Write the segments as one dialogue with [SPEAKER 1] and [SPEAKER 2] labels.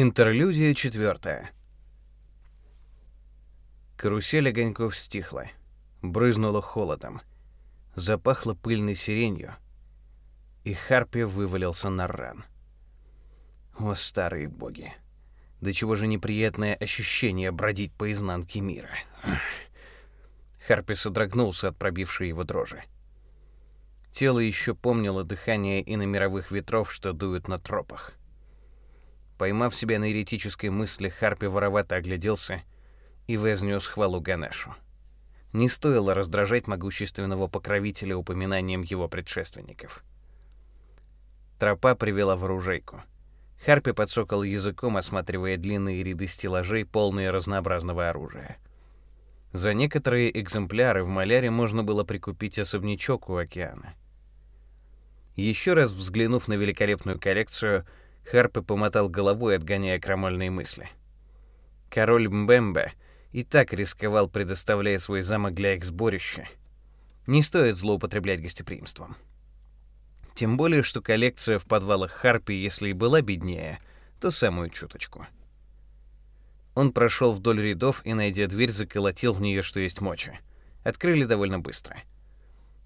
[SPEAKER 1] Интерлюдия четвертая. Карусель огоньков стихла, брызнула холодом, запахло пыльной сиренью, и Харпи вывалился на ран. О, старые боги! До чего же неприятное ощущение бродить по изнанке мира. Харпи содрогнулся от пробившей его дрожи. Тело еще помнило дыхание иномировых ветров, что дуют на тропах. Поймав себя на еретической мысли, Харпи воровато огляделся и вознес хвалу Ганешу. Не стоило раздражать могущественного покровителя упоминанием его предшественников. Тропа привела в оружейку. Харпи подсокал языком, осматривая длинные ряды стеллажей, полные разнообразного оружия. За некоторые экземпляры в маляре можно было прикупить особнячок у океана. Еще раз взглянув на великолепную коллекцию, Харпе помотал головой, отгоняя крамольные мысли. Король Мбембе и так рисковал, предоставляя свой замок для их сборища. Не стоит злоупотреблять гостеприимством. Тем более, что коллекция в подвалах Харпи, если и была беднее, то самую чуточку. Он прошел вдоль рядов и, найдя дверь, заколотил в нее, что есть мочи. Открыли довольно быстро.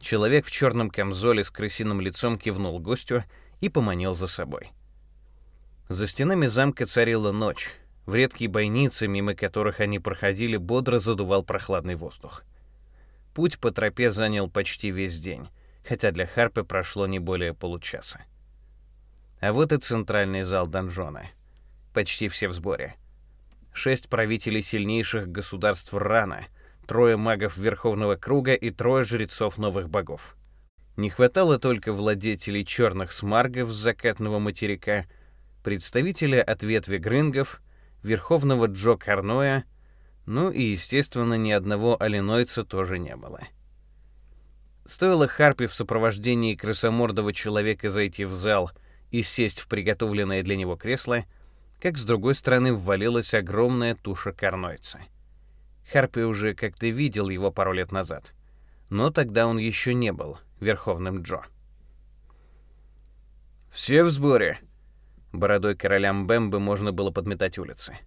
[SPEAKER 1] Человек в черном камзоле с крысиным лицом кивнул гостю и поманил за собой. За стенами замка царила ночь. В редкие бойницы, мимо которых они проходили, бодро задувал прохладный воздух. Путь по тропе занял почти весь день, хотя для Харпы прошло не более получаса. А вот и центральный зал донжона. Почти все в сборе. Шесть правителей сильнейших государств Рана, трое магов Верховного Круга и трое жрецов новых богов. Не хватало только владетелей черных смаргов с закатного материка — представителя от ветви грынгов, верховного Джо Карноя, ну и, естественно, ни одного алинойца тоже не было. Стоило Харпи в сопровождении крысомордого человека зайти в зал и сесть в приготовленное для него кресло, как с другой стороны ввалилась огромная туша карнойца. Харпи уже как-то видел его пару лет назад, но тогда он еще не был Верховным Джо. «Все в сборе?» Бородой короля Мбембы можно было подметать улицы.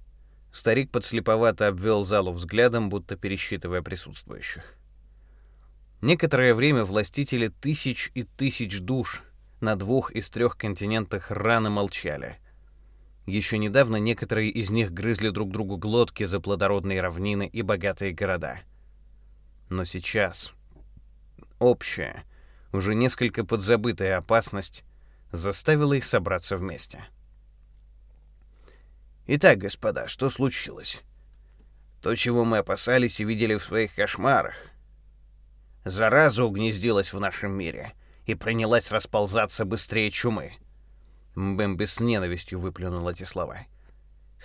[SPEAKER 1] Старик подслеповато обвел залу взглядом, будто пересчитывая присутствующих. Некоторое время властители тысяч и тысяч душ на двух из трех континентах рано молчали. Еще недавно некоторые из них грызли друг другу глотки за плодородные равнины и богатые города. Но сейчас общая, уже несколько подзабытая опасность заставила их собраться вместе. Итак, господа, что случилось? То, чего мы опасались и видели в своих кошмарах. Зараза угнездилась в нашем мире и принялась расползаться быстрее чумы. Бэмби с ненавистью выплюнул эти слова.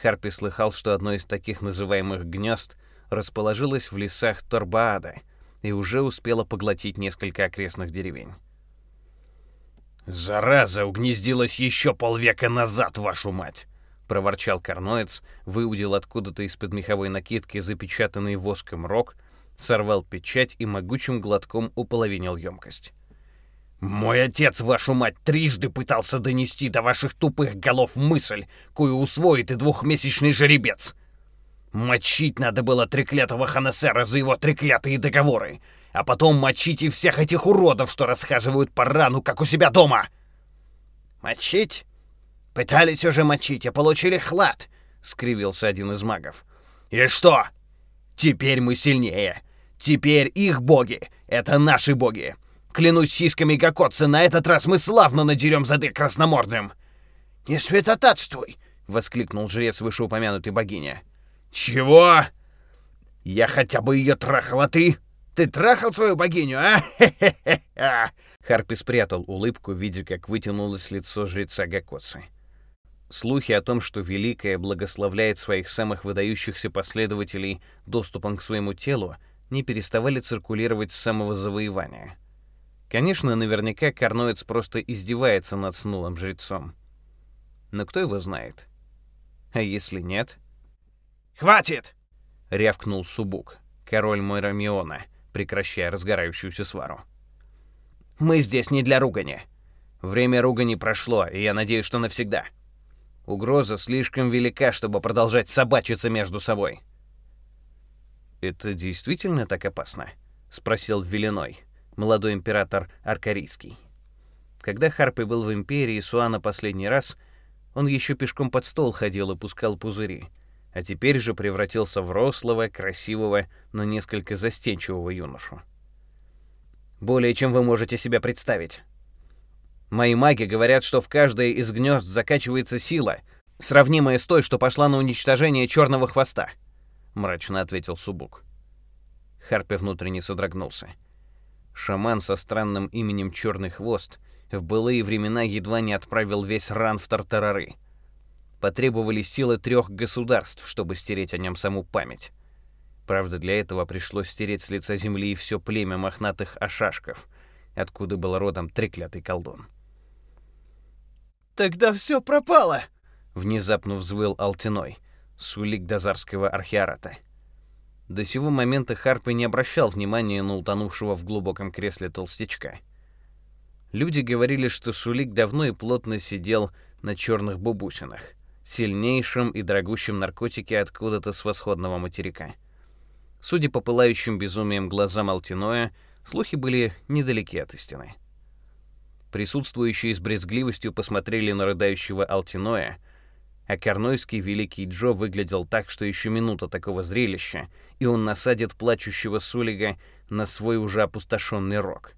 [SPEAKER 1] Харпи слыхал, что одно из таких называемых гнезд расположилось в лесах Торбаада и уже успело поглотить несколько окрестных деревень. «Зараза угнездилась еще полвека назад, вашу мать!» проворчал Карноец, выудил откуда-то из-под меховой накидки запечатанный воском рог, сорвал печать и могучим глотком уполовинил емкость. «Мой отец, вашу мать, трижды пытался донести до ваших тупых голов мысль, кою усвоит и двухмесячный жеребец. Мочить надо было треклятого Ханесера за его треклятые договоры, а потом мочить и всех этих уродов, что расхаживают по рану, как у себя дома!» «Мочить? «Пытались уже мочить, а получили хлад», — скривился один из магов. «И что? Теперь мы сильнее. Теперь их боги — это наши боги. Клянусь сиськами Гакотца, на этот раз мы славно надерем зады красномордым». «Не святотатствуй!» — воскликнул жрец вышеупомянутой богини. «Чего? Я хотя бы ее трахал, ты? Ты трахал свою богиню, а? Харпи спрятал улыбку, видя, как вытянулось лицо жреца Гакоцы. Слухи о том, что Великая благословляет своих самых выдающихся последователей доступом к своему телу, не переставали циркулировать с самого завоевания. Конечно, наверняка Карноец просто издевается над снулым жрецом. Но кто его знает? А если нет? «Хватит!» — рявкнул Субук, король Мойрамиона, прекращая разгорающуюся свару. «Мы здесь не для ругани. Время ругани прошло, и я надеюсь, что навсегда». Угроза слишком велика, чтобы продолжать собачиться между собой. «Это действительно так опасно?» — спросил Велиной, молодой император Аркарийский. Когда Харпи был в Империи Суана последний раз, он еще пешком под стол ходил и пускал пузыри, а теперь же превратился в рослого, красивого, но несколько застенчивого юношу. «Более чем вы можете себе представить. Мои маги говорят, что в каждое из гнезд закачивается сила, сравнимая с той, что пошла на уничтожение черного хвоста», — мрачно ответил Субук. Харпи внутренне содрогнулся. Шаман со странным именем Черный Хвост в былые времена едва не отправил весь ран в тартарары. Потребовались силы трех государств, чтобы стереть о нем саму память. Правда, для этого пришлось стереть с лица земли все племя мохнатых ашашков, откуда был родом треклятый колдун.
[SPEAKER 2] «Тогда все пропало!»
[SPEAKER 1] — внезапно взвыл Алтиной, сулик дозарского архиарата. До сего момента Харпи не обращал внимания на утонувшего в глубоком кресле толстячка. Люди говорили, что Сулик давно и плотно сидел на черных бубусинах, сильнейшем и дорогущем наркотике откуда-то с восходного материка. Судя по пылающим безумием глазам Алтиноя, слухи были недалеки от истины. Присутствующие с брезгливостью посмотрели на рыдающего Алтиноя, а Корнойский великий Джо выглядел так, что еще минута такого зрелища, и он насадит плачущего Сулига на свой уже опустошенный рог.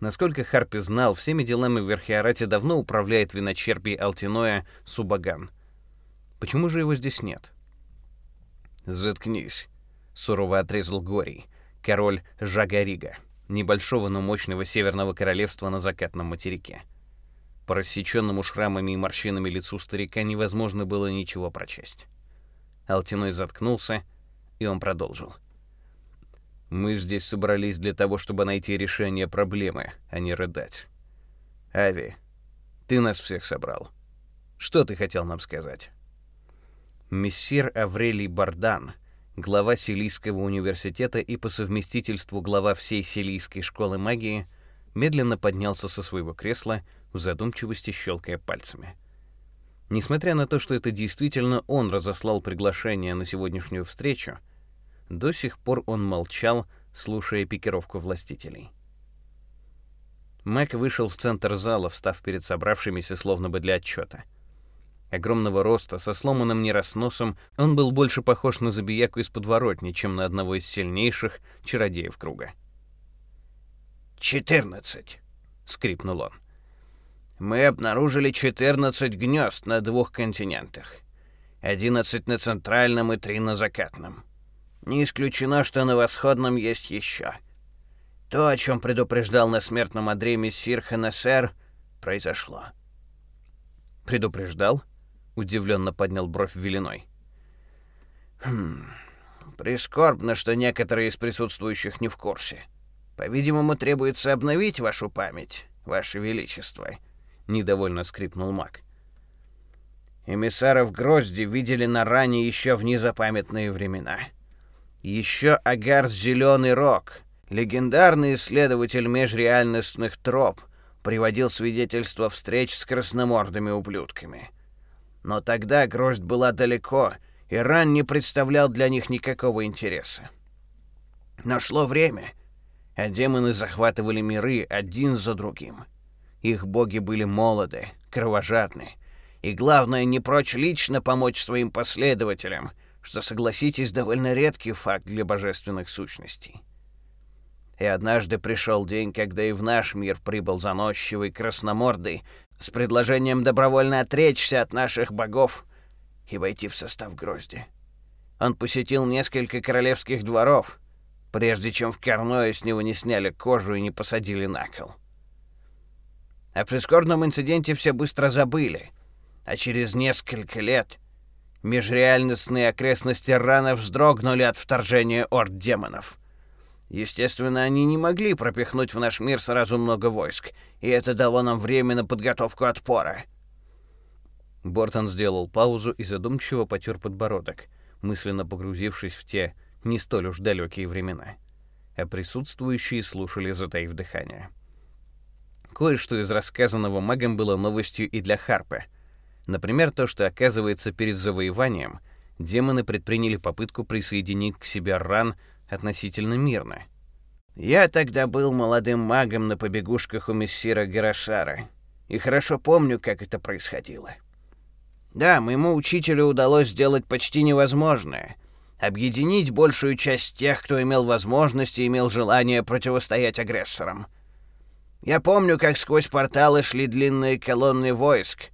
[SPEAKER 1] Насколько Харпи знал, всеми делами в Верхиорате давно управляет виночерпий Алтиноя Субаган. Почему же его здесь нет?
[SPEAKER 3] «Заткнись», —
[SPEAKER 1] сурово отрезал Горий, король Жагарига небольшого, но мощного северного королевства на закатном материке. По рассеченному шрамами и морщинами лицу старика невозможно было ничего прочесть. Алтиной заткнулся, и он продолжил.
[SPEAKER 3] «Мы здесь собрались для того, чтобы найти решение проблемы, а не рыдать. Ави, ты нас всех собрал. Что ты хотел нам сказать?»
[SPEAKER 1] Мессир Аврелий Бардан — глава Силийского университета и по совместительству глава всей Силийской школы магии, медленно поднялся со своего кресла, в задумчивости щелкая пальцами. Несмотря на то, что это действительно он разослал приглашение на сегодняшнюю встречу, до сих пор он молчал, слушая пикировку властителей. Мэг вышел в центр зала, встав перед собравшимися словно бы для отчета — Огромного роста, со сломанным нерасносом, он был больше похож на забияку из подворотни, чем на одного из сильнейших чародеев круга.
[SPEAKER 2] «Четырнадцать!» — скрипнул он. «Мы обнаружили четырнадцать гнезд на двух континентах. Одиннадцать на центральном и три на закатном. Не исключено, что на восходном есть еще. То, о чем предупреждал на смертном одре мессир Ханесер, произошло».
[SPEAKER 1] «Предупреждал?» Удивленно поднял бровь Велиной.
[SPEAKER 2] Хм. Прискорбно, что некоторые из присутствующих не в курсе. По-видимому, требуется обновить вашу память, ваше величество, недовольно скрипнул маг. Эмиссаров Грозди видели на ране еще в незапамятные времена. Еще Агарс Зеленый Рог, легендарный исследователь межреальностных троп, приводил свидетельства встреч с красномордыми ублюдками — но тогда гроздь была далеко, и ран не представлял для них никакого интереса. Но шло время, а демоны захватывали миры один за другим. Их боги были молоды, кровожадны, и, главное, не прочь лично помочь своим последователям, что, согласитесь, довольно редкий факт для божественных сущностей. И однажды пришел день, когда и в наш мир прибыл заносчивый красномордый с предложением добровольно отречься от наших богов и войти в состав Грозди. Он посетил несколько королевских дворов, прежде чем в Корное с него не сняли кожу и не посадили на кол. О прискорбном инциденте все быстро забыли, а через несколько лет межреальностные окрестности рано вздрогнули от вторжения орд демонов — Естественно, они не могли пропихнуть в наш мир сразу много войск, и это дало нам время на подготовку отпора.
[SPEAKER 1] Бортон сделал паузу и задумчиво потер подбородок, мысленно погрузившись в те не столь уж далекие времена. А присутствующие слушали, затаив дыхание. Кое-что из рассказанного магом было новостью и для Харпа. Например, то, что, оказывается, перед завоеванием демоны предприняли попытку присоединить к себе ран относительно мирно.
[SPEAKER 2] «Я тогда был молодым магом на побегушках у мессира Герашара, и хорошо помню, как это происходило. Да, моему учителю удалось сделать почти невозможное — объединить большую часть тех, кто имел возможность и имел желание противостоять агрессорам. Я помню, как сквозь порталы шли длинные колонны войск,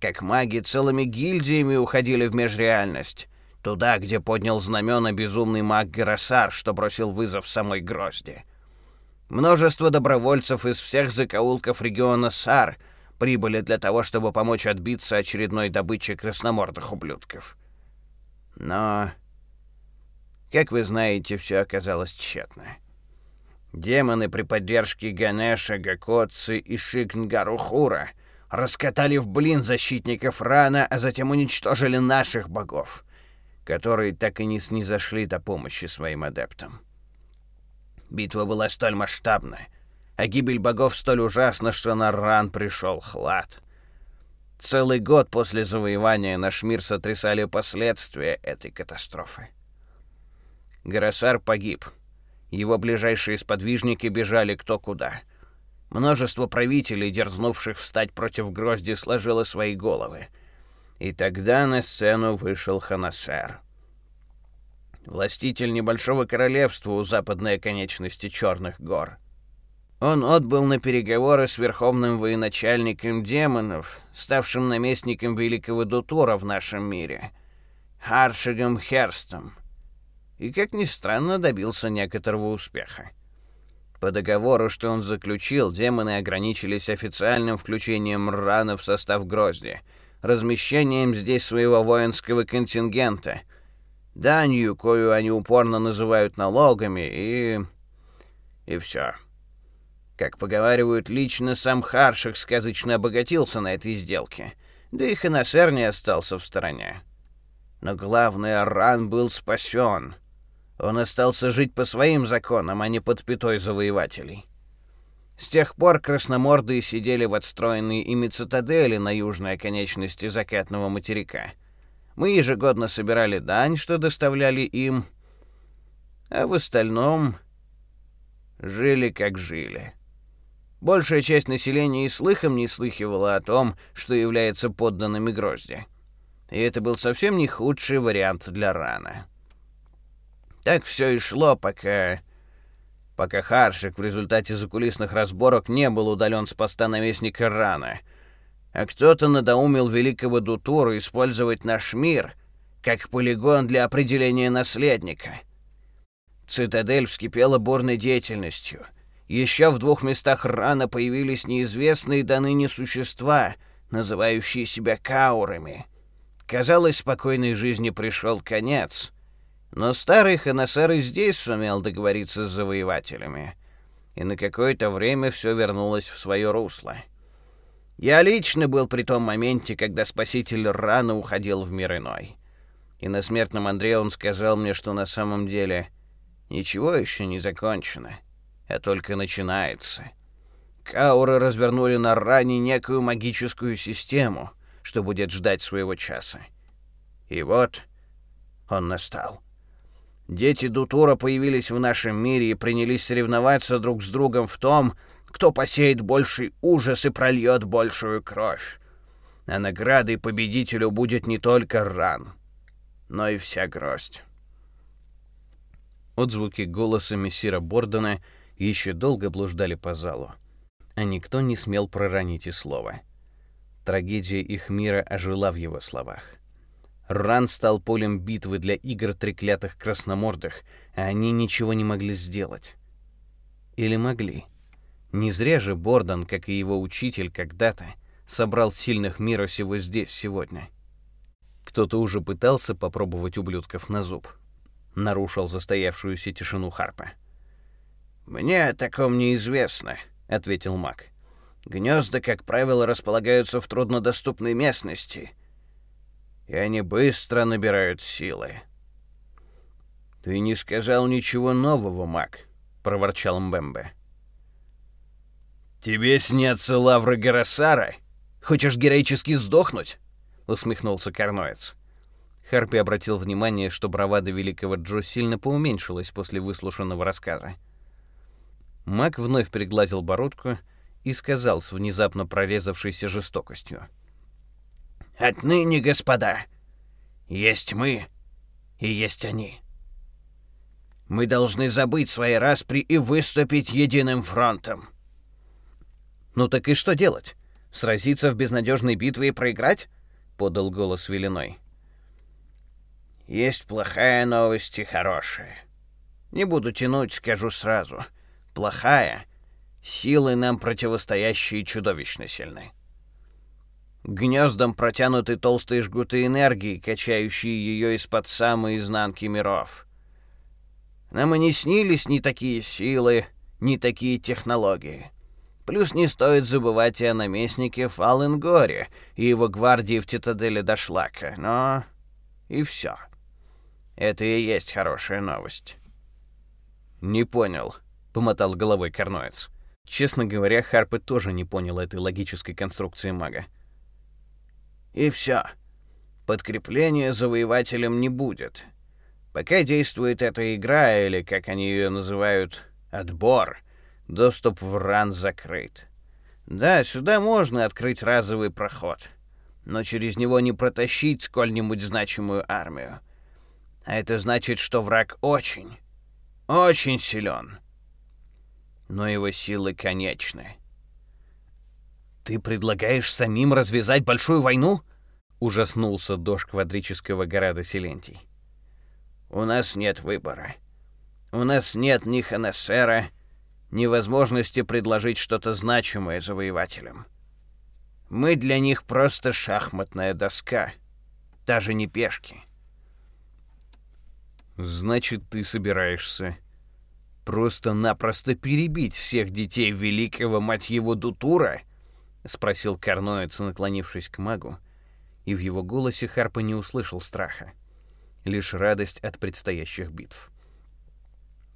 [SPEAKER 2] как маги целыми гильдиями уходили в межреальность, туда, где поднял знамена безумный маг Герасар, что бросил вызов самой Грозди. Множество добровольцев из всех закоулков региона Сар прибыли для того, чтобы помочь отбиться очередной добыче красномордых ублюдков. Но, как вы знаете, все оказалось тщетно. Демоны при поддержке Ганеша, Гакоци и Шикнгарухура — раскатали в блин защитников Рана, а затем уничтожили наших богов, которые так и не снизошли до помощи своим адептам. Битва была столь масштабна, а гибель богов столь ужасна, что на Ран пришел хлад. Целый год после завоевания наш мир сотрясали последствия этой катастрофы. Гарасар погиб. Его ближайшие сподвижники бежали кто куда — Множество правителей, дерзнувших встать против Грозди, сложило свои головы. И тогда на сцену вышел Ханасер. Властитель небольшого королевства у западной оконечности Черных гор. Он отбыл на переговоры с верховным военачальником демонов, ставшим наместником великого Дутура в нашем мире, Харшигом Херстом, и, как ни странно, добился некоторого успеха. По договору, что он заключил, демоны ограничились официальным включением Рана в состав Грозди, размещением здесь своего воинского контингента, данью, кою они упорно называют налогами, и... и все. Как поговаривают, лично сам Харшик сказочно обогатился на этой сделке, да и Ханасер не остался в стороне. Но главное, Ран был спасен — он остался жить по своим законам, а не под пятой завоевателей. С тех пор красномордые сидели в отстроенной ими цитадели на южной оконечности закатного материка. Мы ежегодно собирали дань, что доставляли им, а в остальном жили как жили. Большая часть населения и слыхом не слыхивала о том, что является подданными Грозди. И это был совсем не худший вариант для Рана. Так все и шло, пока... Пока Харшик в результате закулисных разборок не был удален с поста наместника Рана. А кто-то надоумил великого Дутуру использовать наш мир как полигон для определения наследника. Цитадель вскипела бурной деятельностью. Еще в двух местах Рана появились неизвестные до ныне существа, называющие себя каурами. Казалось, спокойной жизни пришел конец — но старый Ханасар и здесь сумел договориться с завоевателями, и на какое-то время все вернулось в свое русло. Я лично был при том моменте, когда Спаситель рано уходил в мир иной. И на смертном Андре он сказал мне, что на самом деле ничего еще не закончено, а только начинается. Кауры развернули на ране некую магическую систему, что будет ждать своего часа. И вот он настал. Дети Дутура появились в нашем мире и принялись соревноваться друг с другом в том, кто посеет больший ужас и прольет большую кровь. А наградой победителю будет не только ран, но и вся гроздь.
[SPEAKER 1] Отзвуки голоса мессира Бордона еще долго блуждали по залу, а никто не смел проронить и слова. Трагедия их мира ожила в его словах. Ран стал полем битвы для игр треклятых красномордых, а они ничего не могли сделать. Или могли? Не зря же Бордан, как и его учитель когда-то, собрал сильных мира всего здесь сегодня. Кто-то уже пытался попробовать ублюдков на зуб. Нарушил застоявшуюся тишину Харпа.
[SPEAKER 2] «Мне о таком неизвестно», — ответил маг. «Гнезда, как правило, располагаются в труднодоступной местности — и они быстро набирают силы. «Ты не сказал ничего нового, маг», — проворчал Мбембе. «Тебе снятся лавры Гарасара? Хочешь героически сдохнуть?
[SPEAKER 1] усмехнулся Карноец. Харпи обратил внимание, что бравада великого Джо сильно поуменьшилась после выслушанного рассказа. Мак вновь пригладил бородку и сказал с внезапно прорезавшейся жестокостью.
[SPEAKER 2] «Отныне, господа, есть мы и есть они. Мы должны забыть свои распри и выступить единым фронтом».
[SPEAKER 1] «Ну так и что делать? Сразиться в безнадежной битве и проиграть?» — подал голос Велиной.
[SPEAKER 2] «Есть плохая новость и хорошая. Не буду тянуть, скажу сразу. Плохая — силы нам противостоящие чудовищно сильны. Гнездом протянуты толстые жгуты энергии, качающие ее из-под самой изнанки миров. Нам и не снились ни такие силы, ни такие технологии. Плюс не стоит забывать и о наместнике Фалленгоре и его гвардии в цитадели Дошлака, но... и все. Это и есть хорошая новость.
[SPEAKER 1] «Не понял», — помотал головой Корноец. Честно говоря, Харпе тоже не понял этой логической конструкции мага.
[SPEAKER 2] И все. Подкрепления завоевателем не будет. Пока действует эта игра, или, как они ее называют, отбор, доступ в ран закрыт. Да, сюда можно открыть разовый проход, но через него не протащить сколь-нибудь значимую армию. А это значит, что враг очень, очень силен. Но его силы конечны.
[SPEAKER 1] «Ты предлагаешь самим развязать большую войну?» — ужаснулся дождь квадрического города Силентий.
[SPEAKER 2] «У нас нет выбора. У нас нет ни Ханессера, ни возможности предложить что-то значимое завоевателям. Мы для них просто шахматная доска, даже не пешки».
[SPEAKER 1] «Значит, ты собираешься просто-напросто перебить всех детей великого, мать его, Дутура?» — спросил Карноец, наклонившись к магу, и в его голосе Харпа не услышал страха, лишь радость от предстоящих битв.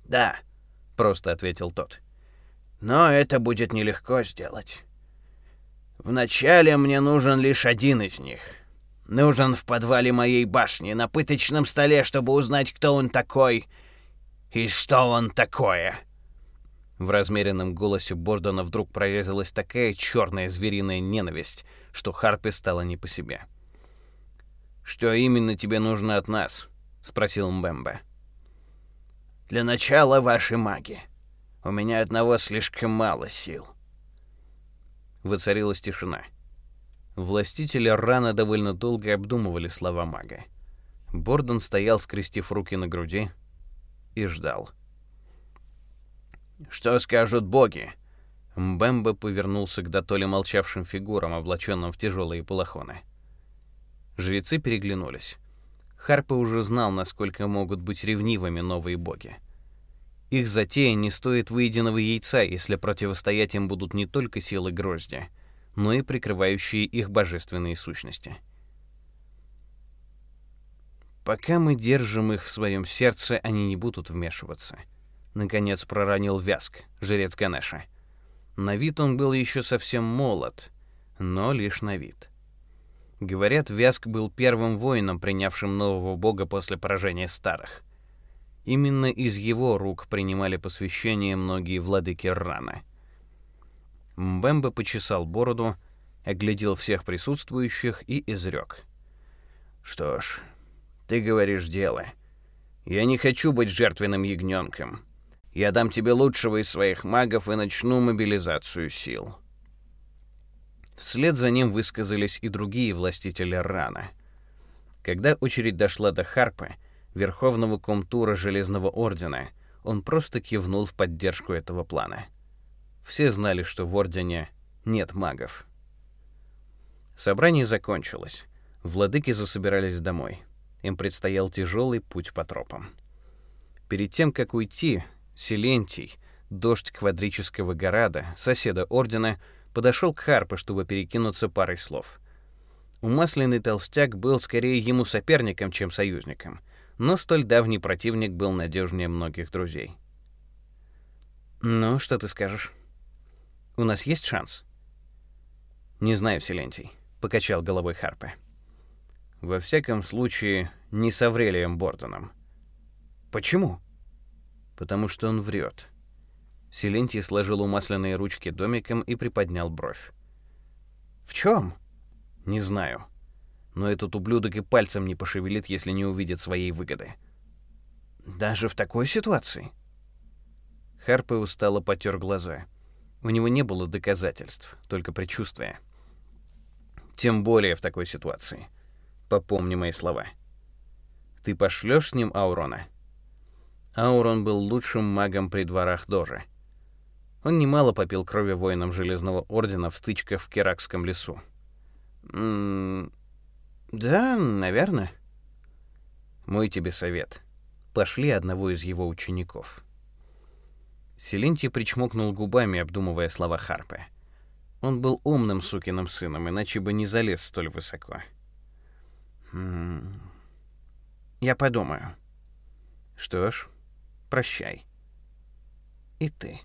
[SPEAKER 2] «Да», — просто ответил тот, — «но это будет нелегко сделать. Вначале мне нужен лишь один из них. Нужен в подвале моей башни, на пыточном столе, чтобы узнать, кто он такой и что он такое».
[SPEAKER 1] В размеренном голосе Бордона вдруг прорезалась такая черная звериная ненависть, что Харпе стало не по себе.
[SPEAKER 2] «Что именно тебе нужно от нас?» — спросил Мбембе. «Для начала ваши маги. У меня одного слишком мало сил».
[SPEAKER 1] Воцарилась тишина. Властители рано довольно долго обдумывали слова мага. Бордон стоял, скрестив руки на груди, и ждал.
[SPEAKER 2] Что скажут боги?»
[SPEAKER 1] Мбемба повернулся к дотоле молчавшим фигурам, облаченным в тяжелые балахоны. Жрецы переглянулись. Харпа уже знал, насколько могут быть ревнивыми новые боги. Их затея не стоит выеденного яйца, если противостоять им будут не только силы грозди, но и прикрывающие их божественные сущности. Пока мы держим их в своем сердце, они не будут вмешиваться — наконец проронил Вязк, жрец Ганеша. На вид он был еще совсем молод, но лишь на вид. Говорят, Вязк был первым воином, принявшим нового бога после поражения старых. Именно из его рук принимали посвящение многие владыки Рана. Мбемба почесал бороду, оглядел всех присутствующих и изрек. «Что ж, ты говоришь дело. Я не хочу быть жертвенным ягненком. Я дам тебе лучшего из своих магов и начну мобилизацию сил». Вслед за ним высказались и другие властители Рана. Когда очередь дошла до Харпа, верховного комтура Железного Ордена, он просто кивнул в поддержку этого плана. Все знали, что в Ордене нет магов. Собрание закончилось. Владыки засобирались домой. Им предстоял тяжелый путь по тропам. Перед тем, как уйти, Силентий, дождь квадрического горада, соседа ордена, подошел к Харпе, чтобы перекинуться парой слов. Умасленный толстяк был скорее ему соперником, чем союзником, но столь давний противник был надежнее многих друзей. «Ну, что ты скажешь? У нас есть шанс?» «Не знаю, Силентий», — покачал головой Харпе. Во всяком случае, не с Аврелием Бордоном.
[SPEAKER 2] Почему?
[SPEAKER 1] Потому что он врет. Селентий сложил умасленные ручки домиком и приподнял бровь.
[SPEAKER 2] В чем?
[SPEAKER 1] Не знаю. Но этот ублюдок и пальцем не пошевелит, если не увидит своей выгоды.
[SPEAKER 2] Даже в такой ситуации?
[SPEAKER 1] Харпе устало потер глаза. У него не было доказательств, только предчувствия. Тем более в такой ситуации. Попомни мои слова. Ты пошлешь с ним Аурона? Аурон был лучшим магом при дворах Дожи. Он немало попил крови воинам Железного Ордена в стычках в Керакском лесу.
[SPEAKER 2] М -м да, наверное.
[SPEAKER 1] Мой тебе совет. Пошли одного из его учеников. Селентий причмокнул губами, обдумывая слова Харпы. Он был умным сукиным сыном, иначе бы не залез столь высоко.
[SPEAKER 2] М Я подумаю.
[SPEAKER 1] Что ж, прощай.
[SPEAKER 2] И ты.